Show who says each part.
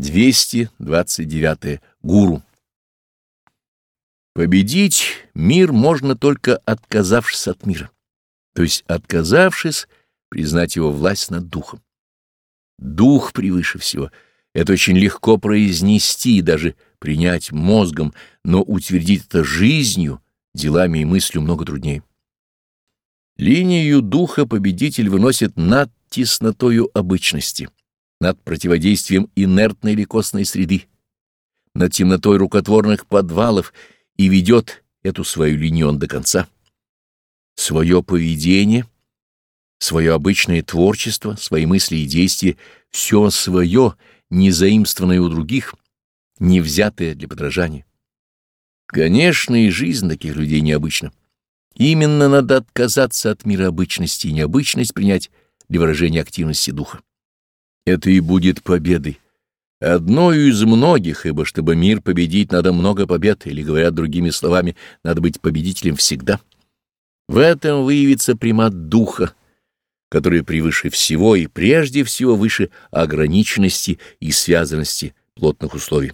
Speaker 1: 229. Гуру. Победить мир можно только отказавшись от мира, то есть отказавшись признать его власть над духом. Дух превыше всего. Это очень легко произнести и даже принять мозгом, но утвердить это жизнью, делами и мыслью много труднее. Линию духа победитель выносит над теснотою обычности над противодействием инертной или костной среды, над темнотой рукотворных подвалов и ведет эту свою линию он до конца. Свое поведение, свое обычное творчество, свои мысли и действия — все свое, не заимствованное у других, не взятое для подражания. Конечно, и жизнь таких людей необычна. Именно надо отказаться от мира обычности и необычность принять для выражения активности духа. Это и будет победой. Одною из многих, ибо чтобы мир победить, надо много побед, или, говоря другими словами, надо быть победителем всегда. В этом выявится примат духа, который превыше всего и прежде всего выше ограниченности и связанности плотных условий.